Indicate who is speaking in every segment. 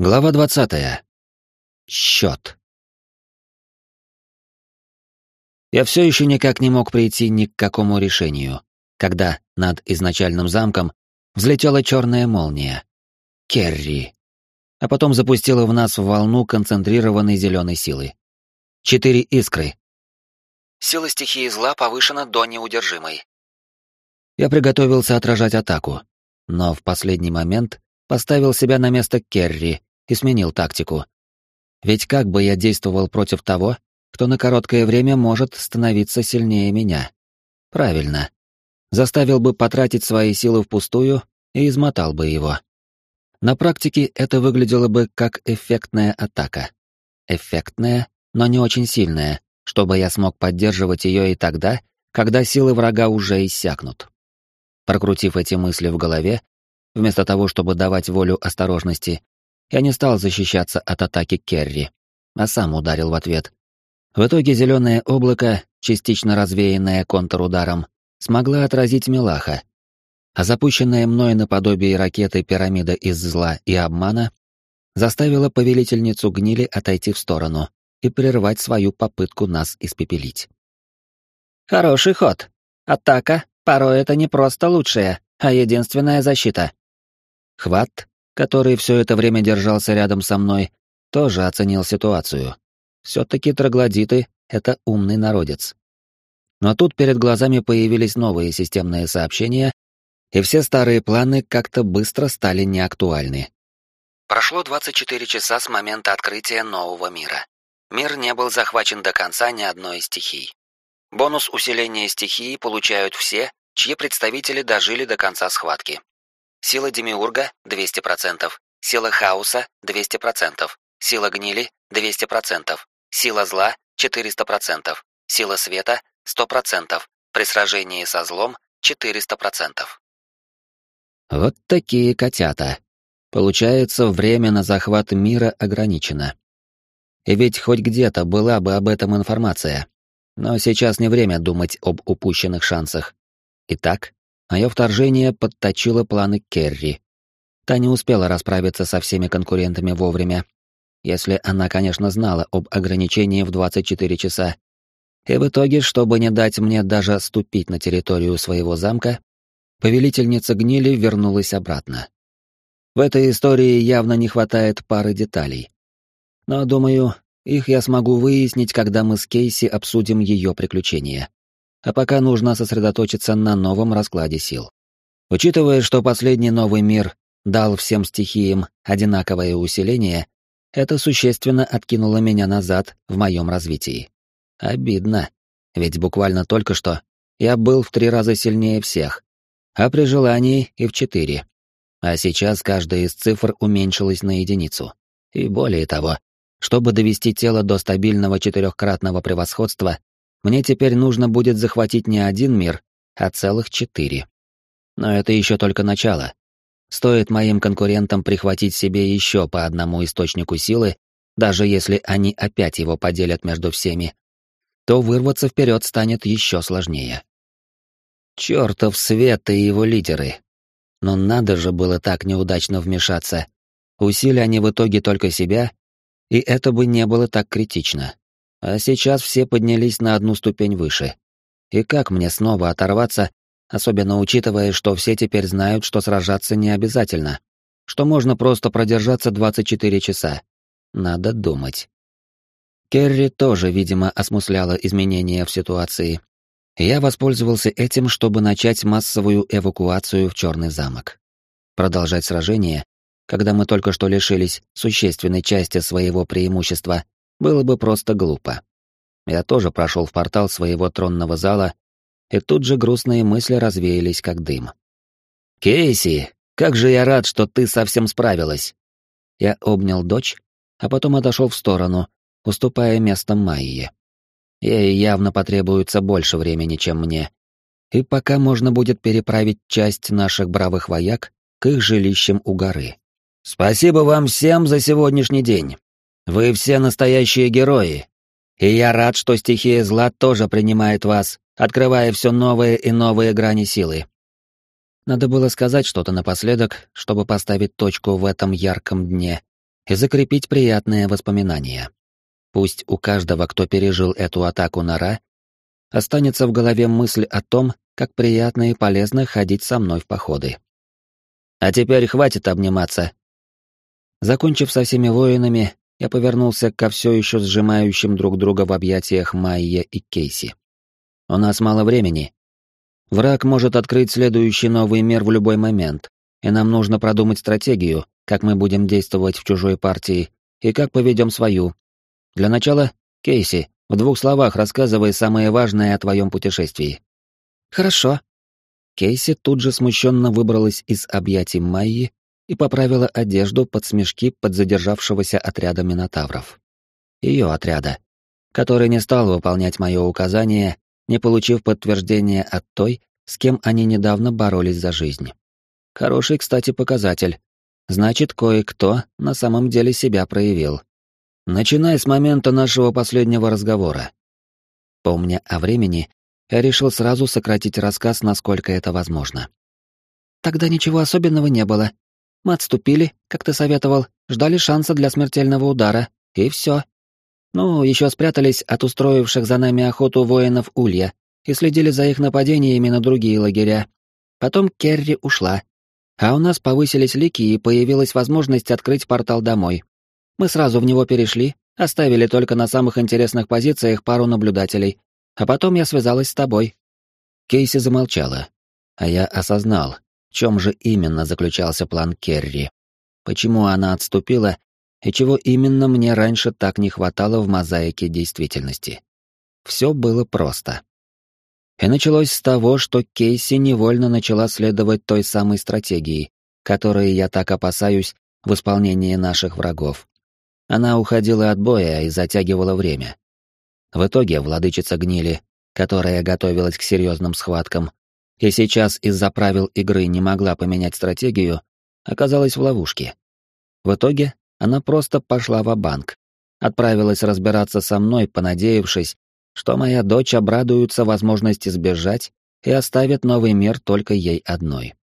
Speaker 1: Глава двадцатая. Счет. Я все еще никак не мог прийти ни к какому решению, когда над изначальным замком взлетела черная молния. Керри. А потом запустила в нас волну концентрированной зеленой силы. Четыре искры. Сила стихии зла повышена до неудержимой. Я приготовился отражать атаку, но в последний момент поставил себя на место Керри и сменил тактику. Ведь как бы я действовал против того, кто на короткое время может становиться сильнее меня? Правильно. Заставил бы потратить свои силы впустую и измотал бы его. На практике это выглядело бы как эффектная атака. Эффектная, но не очень сильная, чтобы я смог поддерживать ее и тогда, когда силы врага уже иссякнут. Прокрутив эти мысли в голове, вместо того, чтобы давать волю осторожности, я не стал защищаться от атаки Керри, а сам ударил в ответ. В итоге зеленое облако, частично развеянное контрударом, смогла отразить Милаха, а запущенная мной наподобие ракеты пирамида из зла и обмана заставила повелительницу гнили отойти в сторону и прервать свою попытку нас испепелить.
Speaker 2: «Хороший ход. Атака, порой это не просто лучшая, а единственная защита».
Speaker 1: Хват, который все это время держался рядом со мной, тоже оценил ситуацию. Все-таки троглодиты — это умный народец. Но тут перед глазами появились новые системные сообщения, и все старые планы как-то быстро стали неактуальны. Прошло 24 часа с момента открытия нового мира. Мир не был захвачен до конца ни одной из стихий. Бонус усиления стихии получают все, чьи представители дожили до конца схватки. Сила Демиурга — 200%, сила Хаоса — 200%, сила Гнили — 200%, сила Зла — 400%, сила Света — 100%, при сражении со злом — 400%. Вот такие котята. Получается, время на захват мира ограничено. И ведь хоть где-то была бы об этом информация. Но сейчас не время думать об упущенных шансах. Итак, Мое вторжение подточило планы Керри. Та не успела расправиться со всеми конкурентами вовремя, если она, конечно, знала об ограничении в 24 часа. И в итоге, чтобы не дать мне даже ступить на территорию своего замка, повелительница гнили вернулась обратно. В этой истории явно не хватает пары деталей. Но, думаю, их я смогу выяснить, когда мы с Кейси обсудим ее приключения а пока нужно сосредоточиться на новом раскладе сил. Учитывая, что последний новый мир дал всем стихиям одинаковое усиление, это существенно откинуло меня назад в моем развитии. Обидно, ведь буквально только что я был в три раза сильнее всех, а при желании и в четыре. А сейчас каждая из цифр уменьшилась на единицу. И более того, чтобы довести тело до стабильного четырехкратного превосходства, мне теперь нужно будет захватить не один мир, а целых четыре. Но это еще только начало. Стоит моим конкурентам прихватить себе еще по одному источнику силы, даже если они опять его поделят между всеми, то вырваться вперед станет еще сложнее. Чертов свет и его лидеры. Но надо же было так неудачно вмешаться. Усилия они в итоге только себя, и это бы не было так критично. А сейчас все поднялись на одну ступень выше. И как мне снова оторваться, особенно учитывая, что все теперь знают, что сражаться не обязательно, что можно просто продержаться 24 часа. Надо думать. Керри тоже, видимо, осмысляла изменения в ситуации. Я воспользовался этим, чтобы начать массовую эвакуацию в Черный замок. Продолжать сражение, когда мы только что лишились существенной части своего преимущества, было бы просто глупо. Я тоже прошел в портал своего тронного зала, и тут же грустные мысли развеялись как дым. «Кейси, как же я рад, что ты совсем справилась!» Я обнял дочь, а потом отошел в сторону, уступая место Майе. Ей явно потребуется больше времени, чем мне. И пока можно будет переправить часть наших бравых вояк к их жилищам у горы. «Спасибо вам всем за сегодняшний день. Вы все настоящие герои. И я рад, что стихия зла тоже принимает вас, открывая все новые и новые грани силы. Надо было сказать что-то напоследок, чтобы поставить точку в этом ярком дне, и закрепить приятные воспоминания. Пусть у каждого, кто пережил эту атаку на Ра, останется в голове мысль о том, как приятно и полезно ходить со мной в походы. А теперь хватит обниматься. Закончив со всеми воинами, я повернулся ко все еще сжимающим друг друга в объятиях Майе и Кейси. У нас мало времени. Враг может открыть следующий новый мир в любой момент, и нам нужно продумать стратегию, как мы будем действовать в чужой партии и как поведем свою. Для начала, Кейси, в двух словах рассказывай самое важное о твоем путешествии.
Speaker 2: Хорошо.
Speaker 1: Кейси тут же смущенно выбралась из объятий Майи и поправила одежду под смешки подзадержавшегося отряда минотавров. Ее отряда, который не стал выполнять мое указание, не получив подтверждения от той, с кем они недавно боролись за жизнь. Хороший, кстати, показатель. Значит, кое-кто на самом деле себя проявил. Начиная с момента нашего последнего разговора. Помня о времени, я решил сразу сократить рассказ, насколько это возможно.
Speaker 2: Тогда ничего особенного не было. Мы отступили, как ты советовал, ждали шанса для смертельного удара, и все. Ну, еще спрятались от устроивших за нами охоту воинов Улья и следили за их нападениями на другие лагеря. Потом Керри ушла. А у нас повысились лики и появилась возможность открыть портал домой. Мы сразу в него перешли, оставили только на самых интересных позициях пару наблюдателей, а потом я связалась с тобой».
Speaker 1: Кейси замолчала, а я осознал, в чем же именно заключался план Керри. Почему она отступила и чего именно мне раньше так не хватало в мозаике действительности. Все было просто. И началось с того, что Кейси невольно начала следовать той самой стратегии, которой я так опасаюсь в исполнении наших врагов. Она уходила от боя и затягивала время. В итоге владычица гнили, которая готовилась к серьезным схваткам, и сейчас из-за правил игры не могла поменять стратегию, оказалась в ловушке. В итоге она просто пошла в банк отправилась разбираться со мной, понадеявшись, что моя дочь обрадуется возможности сбежать и оставит новый мир только ей одной.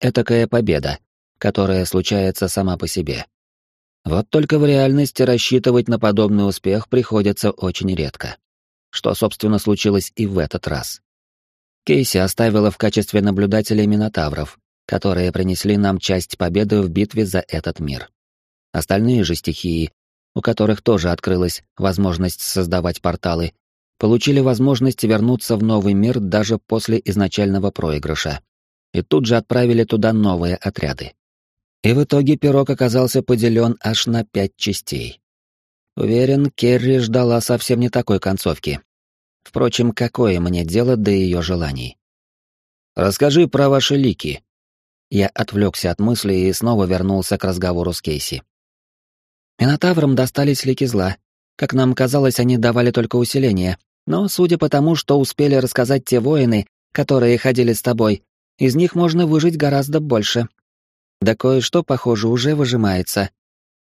Speaker 1: Этакая победа, которая случается сама по себе. Вот только в реальности рассчитывать на подобный успех приходится очень редко. Что, собственно, случилось и в этот раз. Кейси оставила в качестве наблюдателей Минотавров, которые принесли нам часть победы в битве за этот мир. Остальные же стихии, у которых тоже открылась возможность создавать порталы, получили возможность вернуться в новый мир даже после изначального проигрыша. И тут же отправили туда новые отряды. И в итоге пирог оказался поделен аж на пять частей. Уверен, Керри ждала совсем не такой концовки. Впрочем, какое мне дело до ее желаний? «Расскажи про ваши лики». Я отвлекся от мысли и снова вернулся к разговору с Кейси.
Speaker 2: Минотаврам достались лики зла. Как нам казалось, они давали только усиление. Но, судя по тому, что успели рассказать те воины, которые ходили с тобой, из них можно выжить гораздо больше. Да кое-что, похоже, уже выжимается.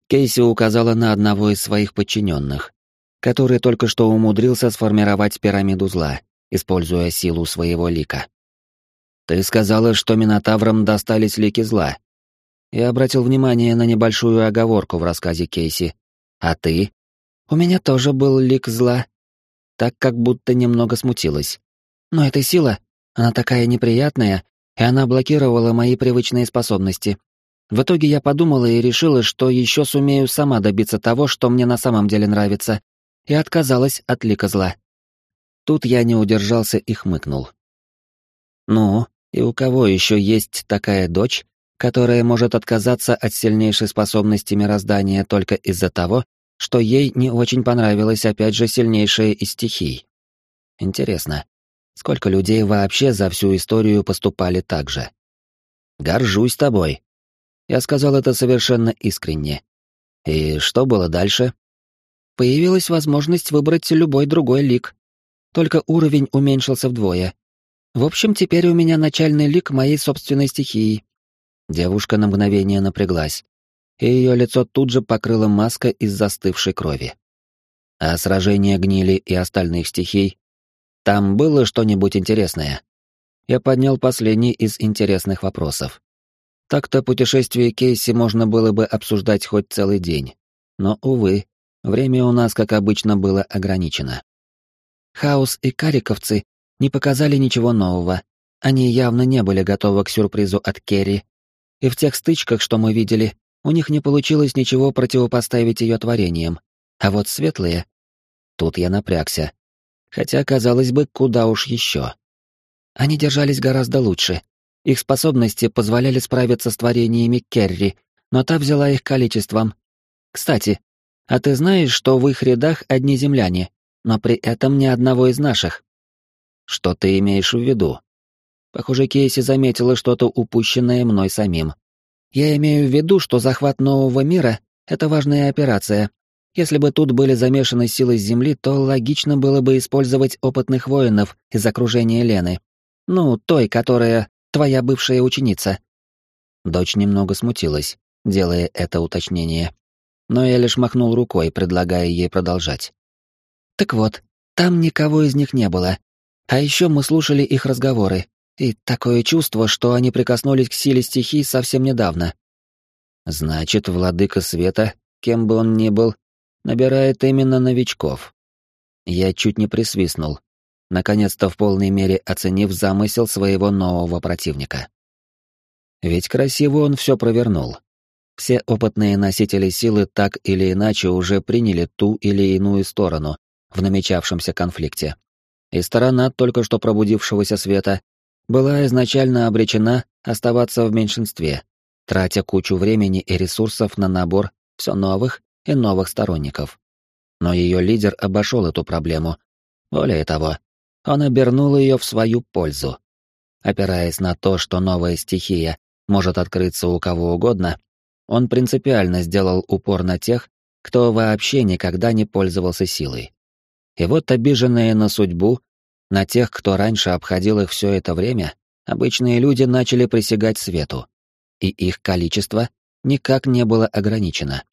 Speaker 2: Кейси указала на одного из своих подчиненных, который только что умудрился сформировать пирамиду зла, используя силу своего лика.
Speaker 1: «Ты сказала, что Минотаврам достались лики зла». Я обратил внимание на небольшую оговорку в рассказе Кейси. «А ты?»
Speaker 2: «У меня тоже был лик зла». Так как будто немного смутилась. «Но эта сила, она такая неприятная, и она блокировала мои привычные способности. В итоге я подумала и решила, что еще сумею сама добиться того, что мне на самом деле нравится, и отказалась от лика зла.
Speaker 1: Тут я не удержался и хмыкнул. Ну, и у кого еще есть такая дочь, которая может отказаться от сильнейшей способности мироздания только из-за того, что ей не очень понравилась опять же сильнейшая из стихий? Интересно, сколько людей вообще за всю историю поступали так же? Горжусь тобой, я сказал это совершенно искренне. И что было дальше?
Speaker 2: Появилась возможность выбрать любой другой лик. Только уровень уменьшился вдвое. В общем, теперь у меня начальный лик моей собственной стихии.
Speaker 1: Девушка на мгновение напряглась, и ее лицо тут же покрыла маска из застывшей крови. А сражение гнили и остальных стихий? Там было что-нибудь интересное? Я поднял последний из интересных вопросов. Так-то путешествие Кейси можно было бы обсуждать хоть целый день. Но, увы, время у нас, как обычно, было ограничено.
Speaker 2: Хаос и кариковцы не показали ничего нового. Они явно не были готовы к сюрпризу от Керри. И в тех стычках, что мы видели, у них не получилось ничего противопоставить ее творениям. А вот светлые... Тут я напрягся. Хотя, казалось бы, куда уж еще. Они держались гораздо лучше. Их способности позволяли справиться с творениями Керри, но та взяла их количеством. Кстати, а ты знаешь, что в их рядах одни земляне, но при этом ни одного из наших?
Speaker 1: Что ты имеешь в виду?
Speaker 2: Похоже, Кейси заметила что-то упущенное мной самим. Я имею в виду, что захват нового мира — это важная операция. Если бы тут были замешаны силы Земли, то логично было бы использовать опытных воинов из окружения Лены. Ну, той, которая твоя бывшая ученица».
Speaker 1: Дочь немного смутилась, делая это уточнение. Но я лишь махнул рукой, предлагая ей продолжать.
Speaker 2: «Так вот, там никого из них не было. А еще мы слушали их разговоры, и такое чувство, что они прикоснулись к силе стихий совсем недавно».
Speaker 1: «Значит, владыка света, кем бы он ни был, набирает именно новичков». Я чуть не присвистнул, наконец-то в полной мере оценив замысел своего нового противника. Ведь красиво он все провернул. Все опытные носители силы так или иначе уже приняли ту или иную сторону в намечавшемся конфликте. И сторона только что пробудившегося света была изначально обречена оставаться в меньшинстве, тратя кучу времени и ресурсов на набор все новых и новых сторонников. Но ее лидер обошел эту проблему. Более того, он обернул ее в свою пользу. Опираясь на то, что новая стихия может открыться у кого угодно, он принципиально сделал упор на тех, кто вообще никогда не пользовался силой. И вот обиженные на судьбу, на тех, кто раньше обходил их все это время, обычные люди начали присягать свету, и их количество никак не было ограничено.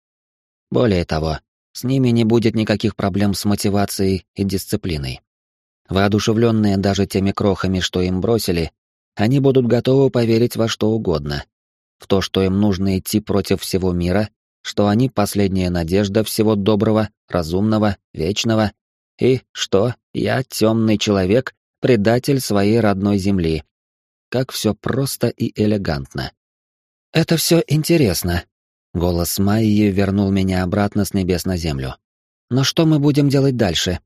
Speaker 1: Более того, с ними не будет никаких проблем с мотивацией и дисциплиной. Воодушевленные даже теми крохами, что им бросили, они будут готовы поверить во что угодно. В то, что им нужно идти против всего мира, что они последняя надежда всего доброго, разумного, вечного, и что я темный человек, предатель своей родной земли. Как все просто и элегантно.
Speaker 2: Это все интересно. Голос Майи вернул меня обратно с небес на землю. Но что мы будем делать дальше?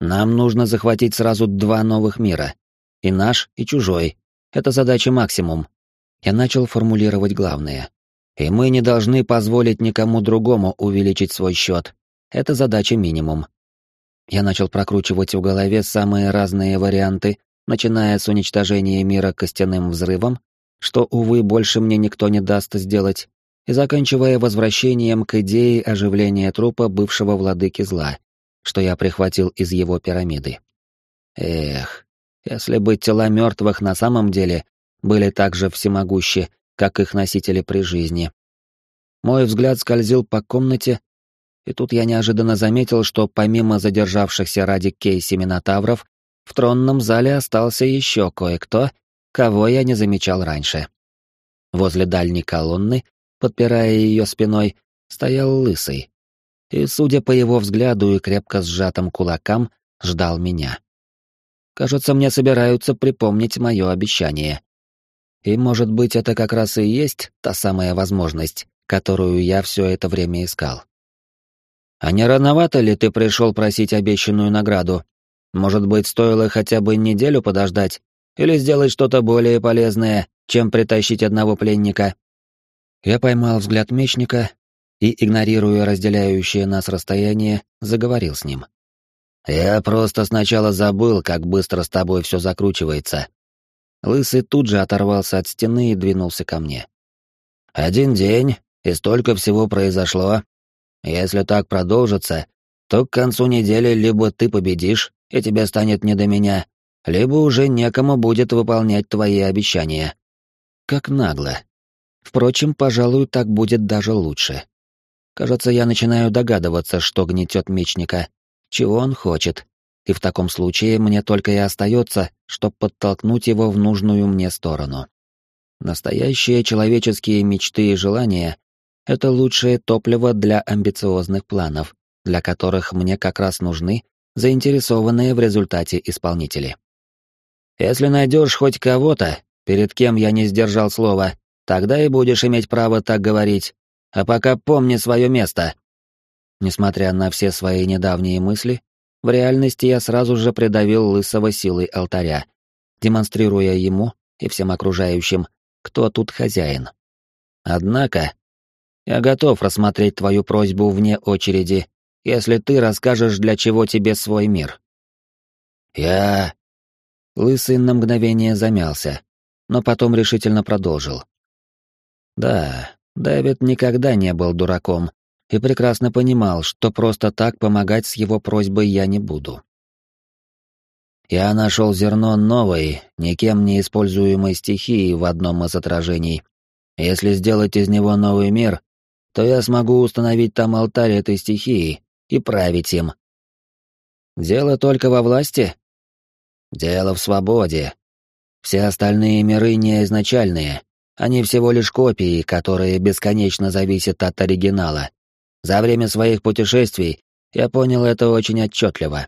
Speaker 1: Нам нужно захватить сразу два новых мира. И наш, и чужой. Это задача максимум. Я начал формулировать главное. И мы не должны позволить никому другому увеличить свой счет. Это задача минимум. Я начал прокручивать в голове самые разные варианты, начиная с уничтожения мира костяным взрывом, что, увы, больше мне никто не даст сделать, и заканчивая возвращением к идее оживления трупа бывшего владыки зла что я прихватил из его пирамиды. Эх, если бы тела мертвых на самом деле были так же всемогущи, как их носители при жизни. Мой взгляд скользил по комнате, и тут я неожиданно заметил, что помимо задержавшихся ради Кейси Минотавров, в тронном зале остался еще кое-кто, кого я не замечал раньше. Возле дальней колонны, подпирая ее спиной, стоял лысый, и, судя по его взгляду и крепко сжатым кулакам, ждал меня. Кажется, мне собираются припомнить мое обещание. И, может быть, это как раз и есть та самая возможность, которую я все это время искал. А не рановато ли ты пришел просить обещанную награду? Может быть, стоило хотя бы неделю подождать или сделать что-то более полезное, чем притащить одного пленника? Я поймал взгляд мечника и, игнорируя разделяющее нас расстояние, заговорил с ним. «Я просто сначала забыл, как быстро с тобой все закручивается». Лысый тут же оторвался от стены и двинулся ко мне. «Один день, и столько всего произошло. Если так продолжится, то к концу недели либо ты победишь, и тебе станет не до меня, либо уже некому будет выполнять твои обещания». Как нагло. Впрочем, пожалуй, так будет даже лучше. Кажется, я начинаю догадываться, что гнетет мечника, чего он хочет, и в таком случае мне только и остается, чтобы подтолкнуть его в нужную мне сторону. Настоящие человеческие мечты и желания — это лучшее топливо для амбициозных планов, для которых мне как раз нужны заинтересованные в результате исполнители. Если найдешь хоть кого-то, перед кем я не сдержал слова, тогда и будешь иметь право так говорить. А пока помни свое место. Несмотря на все свои недавние мысли, в реальности я сразу же придавил лысого силой алтаря, демонстрируя ему и всем окружающим, кто тут хозяин. Однако, я готов рассмотреть твою просьбу вне очереди, если ты расскажешь, для чего тебе свой мир. Я... Лысый на мгновение замялся, но потом решительно продолжил. Да, Дэвид никогда не был дураком и прекрасно понимал, что просто так помогать с его просьбой я не буду. Я нашел зерно новой, никем не используемой стихии в одном из отражений. Если сделать из него новый мир, то я смогу установить там алтарь этой стихии и править им. Дело только во власти? Дело в свободе. Все остальные миры не изначальные, они всего лишь копии, которые бесконечно зависят от оригинала. За время своих путешествий я понял это очень отчетливо.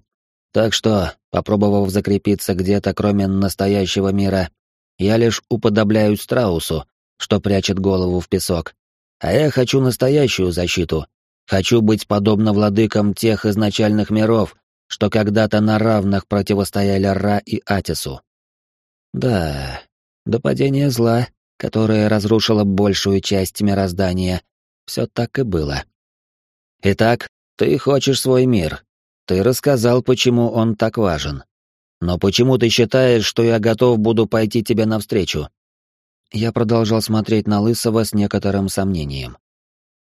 Speaker 1: Так что, попробовав закрепиться где-то кроме настоящего мира, я лишь уподобляюсь страусу, что прячет голову в песок. А я хочу настоящую защиту. Хочу быть подобно владыкам тех изначальных миров, что когда-то на равных противостояли Ра и Атису. Да, до падения зла, которое разрушило большую часть мироздания, все так и было. Итак, ты хочешь свой мир, ты рассказал, почему он так важен. Но почему ты считаешь, что я готов буду пойти тебе навстречу? Я продолжал смотреть на Лысого с некоторым сомнением.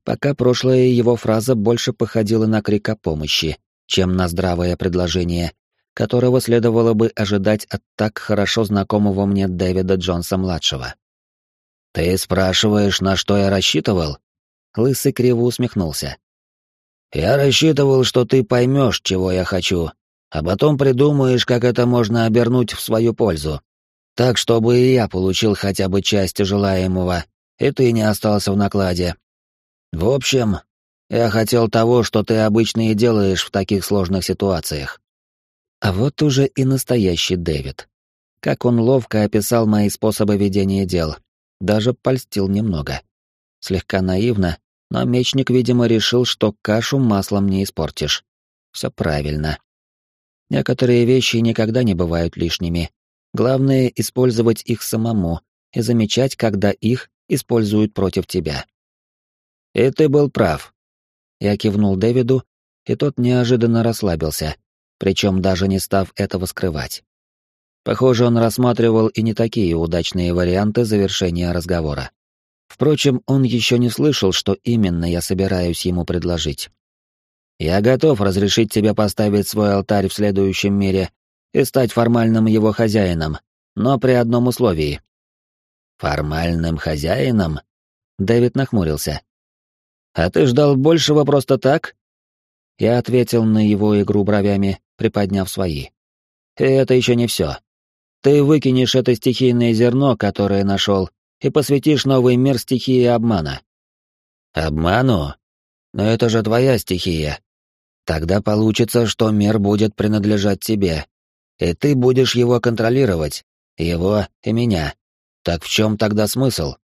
Speaker 1: Пока прошлая его фраза больше походила на крик о помощи, чем на здравое предложение, которого следовало бы ожидать от так хорошо знакомого мне Дэвида Джонса-младшего. «Ты спрашиваешь, на что я рассчитывал?» Лысый криво усмехнулся. Я рассчитывал, что ты поймешь, чего я хочу, а потом придумаешь, как это можно обернуть в свою пользу. Так, чтобы и я получил хотя бы часть желаемого, и ты не остался в накладе. В общем, я хотел того, что ты обычно и делаешь в таких сложных ситуациях. А вот уже и настоящий Дэвид. Как он ловко описал мои способы ведения дел, даже польстил немного. Слегка наивно, но мечник, видимо, решил, что кашу маслом не испортишь. Все правильно. Некоторые вещи никогда не бывают лишними. Главное — использовать их самому и замечать, когда их используют против тебя. «И ты был прав». Я кивнул Дэвиду, и тот неожиданно расслабился, причем даже не став этого скрывать. Похоже, он рассматривал и не такие удачные варианты завершения разговора. Впрочем, он еще не слышал, что именно я собираюсь ему предложить. «Я готов разрешить тебе поставить свой алтарь в следующем мире и стать формальным его хозяином, но при одном условии». «Формальным хозяином?» Дэвид нахмурился. «А ты ждал большего просто так?» Я ответил на его игру бровями, приподняв свои. «И это еще не все. Ты выкинешь это стихийное зерно, которое нашел, и посвятишь новый мир стихии обмана. Обману? Но это же твоя стихия. Тогда получится, что мир будет принадлежать тебе, и ты будешь его контролировать, его и меня. Так в чем тогда смысл?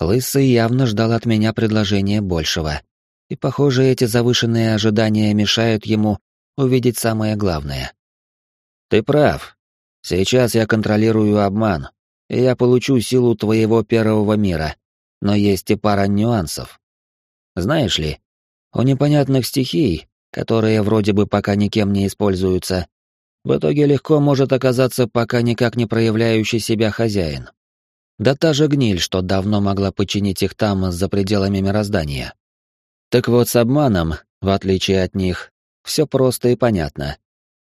Speaker 1: Лысый явно ждал от меня предложения большего. И, похоже, эти завышенные ожидания мешают ему увидеть самое главное. Ты прав. Сейчас я контролирую обман, и я получу силу твоего первого мира. Но есть и пара нюансов. Знаешь ли, у непонятных стихий, которые вроде бы пока никем не используются, в итоге легко может оказаться пока никак не проявляющий себя хозяин. Да та же гниль, что давно могла починить их там за пределами мироздания. Так вот, с обманом, в отличие от них, все просто и понятно.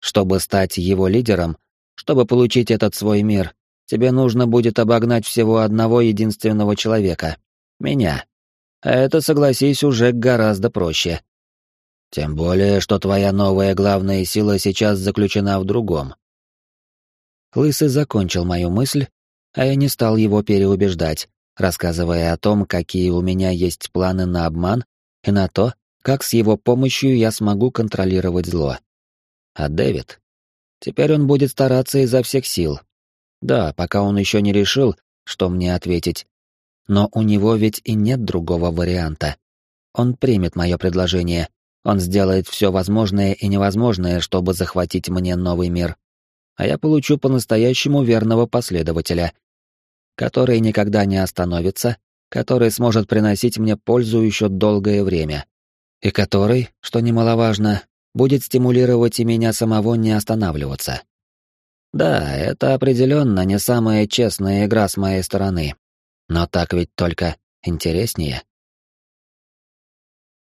Speaker 1: Чтобы стать его лидером, чтобы получить этот свой мир, тебе нужно будет обогнать всего одного единственного человека — меня. А это, согласись, уже гораздо проще. Тем более, что твоя новая главная сила сейчас заключена в другом. Лысый закончил мою мысль, а я не стал его переубеждать, рассказывая о том, какие у меня есть планы на обман и на то, как с его помощью я смогу контролировать зло. А Дэвид? Теперь он будет стараться изо всех сил. Да, пока он еще не решил, что мне ответить. Но у него ведь и нет другого варианта. Он примет мое предложение. Он сделает все возможное и невозможное, чтобы захватить мне новый мир. А я получу по-настоящему верного последователя, который никогда не остановится, который сможет приносить мне пользу еще долгое время. И который, что немаловажно, будет стимулировать и меня самого не останавливаться. Да, это определенно не самая честная игра с моей стороны. Но так ведь только интереснее.